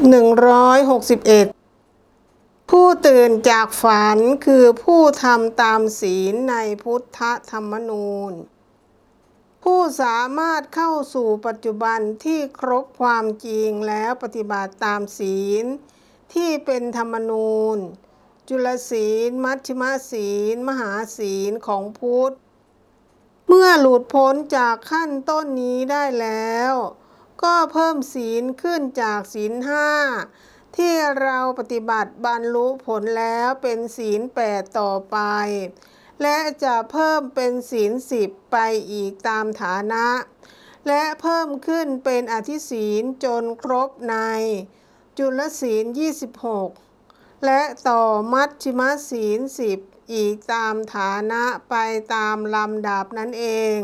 161 ผู้ตื่นจากฝันคือผู้ทำตามศีลในพุทธธรรมนูญ ผู้สามารถเข้าสู่ปัจจุบันที่ครบความจริงแล้วปฏิบัติตามศีล ที่เป็นธรรมนูญ จุลศีล มัชฌิมศีล มหาศีลของพุทธ เมื่อหลุดพ้นจากขั้นต้นนี้ได้แล้ว ก็เพิ่มศีลขึ้นจากศีลห้าที่เราปฏิบัติบรรลุผลแล้วเป็นศีลแปดต่อไป และจะเพิ่มเป็นศีลสิบไปอีกตามฐานะ และเพิ่มขึ้นเป็นอธิศีลจนครบใน จุลศีล 26 และต่อมัชฌิมศีลสิบอีกตามฐานะไปตามลำดับนั่นเอง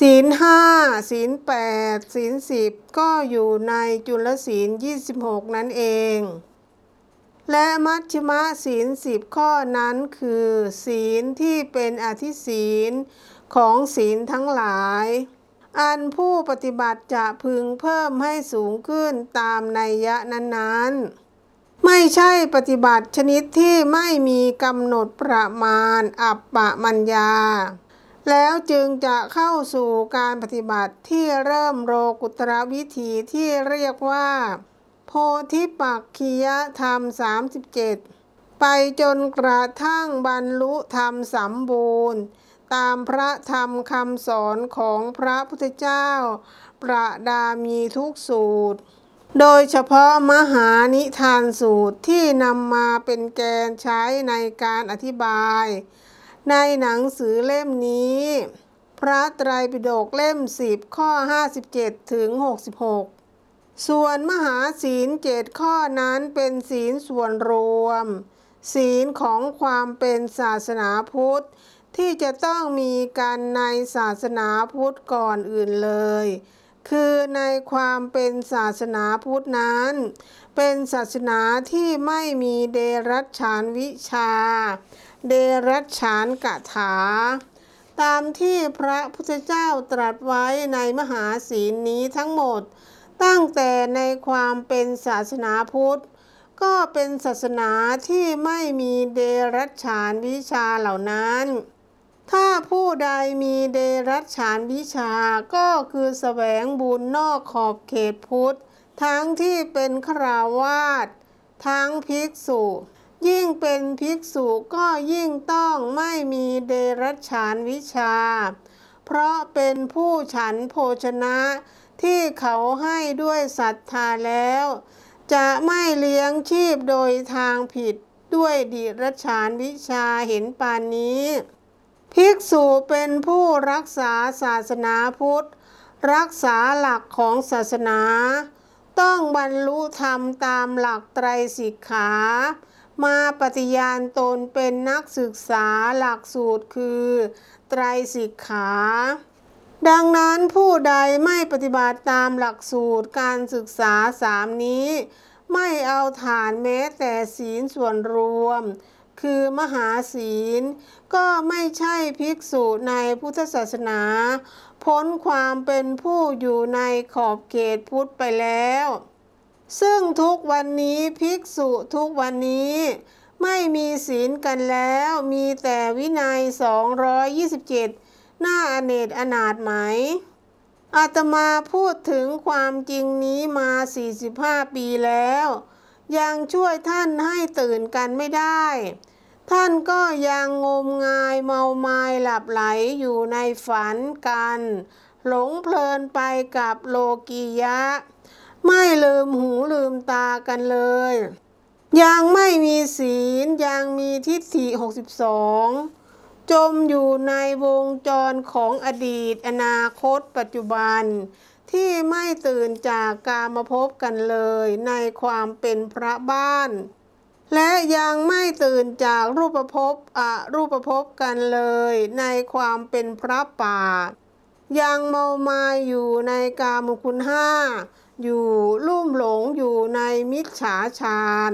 ศีลห้าศีลแปดศีลสิบก็อยู่ในจุลศีล26นั่นเอง และมัชฌิมศีลสิบข้อนั้นคือ ศีลที่เป็นอธิศีลของศีลทั้งหลาย อันผู้ปฏิบัติจะพึงเพิ่มให้สูงขึ้นตามนัยยะนั้นๆ ไม่ใช่ปฏิบัติชนิดที่ไม่มีกำหนดประมาณอัปปะมัญญา แล้วจึงจะเข้าสู่การปฏิบัติที่เริ่มโลกุตรวิธีที่เรียกว่า โพธิปักคียธรรม 37 ไปจนกระทั่งบรรลุธรรมสมบูรณ์ ตามพระธรรมคำสอนของพระพุทธเจ้า ประดามีทุกสูตร โดยเฉพาะมหานิทานสูตรที่นำมาเป็นแกนใช้ในการอธิบาย ในหนังสือเล่มนี้ พระไตรปิฎกเล่ม 10 ข้อ 57 ถึง 66 ส่วนมหาศีลเจ็ดข้อนั้นเป็นศีลส่วนรวม ศีลของความเป็นศาสนาพุทธ ที่จะต้องมีกันในศาสนาพุทธก่อนอื่นเลย คือในความเป็นศาสนาพุทธนั้น เป็นศาสนาที่ไม่มีเดรัจฉานวิชา เดรัจฉานกถา ตามที่พระพุทธเจ้าตรัสไว้ในมหาศีลนี้ทั้งหมด ตั้งแต่ในความเป็นศาสนาพุทธ ก็เป็นศาสนาที่ไม่มีเดรัจฉานวิชาเหล่านั้น ถ้าผู้ใดมีเดรัจฉานวิชาก็คือแสวงบุญนอกขอบเขตพุทธ ทั้งที่เป็นคราวาสทั้งภิกษุ ยิ่งเป็นภิกษุก็ยิ่งต้องไม่มีเดรัจฉานวิชา เพราะเป็นผู้ฉันโภชนะที่เขาให้ด้วยศรัทธาแล้ว จะไม่เลี้ยงชีพโดยทางผิดด้วยดิรัจฉานวิชาเห็นปานนี้ ภิกษุเป็นผู้รักษาศาสนาพุทธ รักษาหลักของศาสนา ต้องบรรลุธรรมตามหลักไตรสิกขา มาปฏิญาณตนเป็นนักศึกษาหลักสูตรคือ ไตรสิกขา ดังนั้นผู้ใดไม่ปฏิบัติตามหลักสูตรการศึกษาสามนี้ ไม่เอาฐานแม้แต่ศีลส่วนรวม คือมหาศีล ก็ไม่ใช่ภิกษุในพุทธศาสนา พ้นความเป็นผู้อยู่ในขอบเขตพุทธไปแล้ว ซึ่งทุกวันนี้ภิกษุทุกวันนี้ ไม่มีศีลกันแล้วมีแต่วินัย 227 หน้าอเนจอนาถไหม อาตมาพูดถึงความจริงนี้มา 45 ปีแล้ว ยังช่วยท่านให้ตื่นกันไม่ได้ ท่านก็ยังงมงายเมาไมาหลับไหลอยู่ในฝันกัน หลงเพลินไปกับโลกียะ ไม่ลืมหูลืมตากันเลย ยังไม่มีศีลยังมีทิฏฐิ 62 จมอยู่ในวงจรของอดีต อนาคต ปัจจุบัน ที่ไม่ตื่นจากการมาพบกันเลยในความเป็นพระบ้าน และยังไม่ตื่นจากรูปภพอรูปภพกันเลยในความเป็นพระป่า ยังเมามายอยู่ในกามคุณห้า อยู่ลุ่มหลงอยู่ในมิจฉาชาน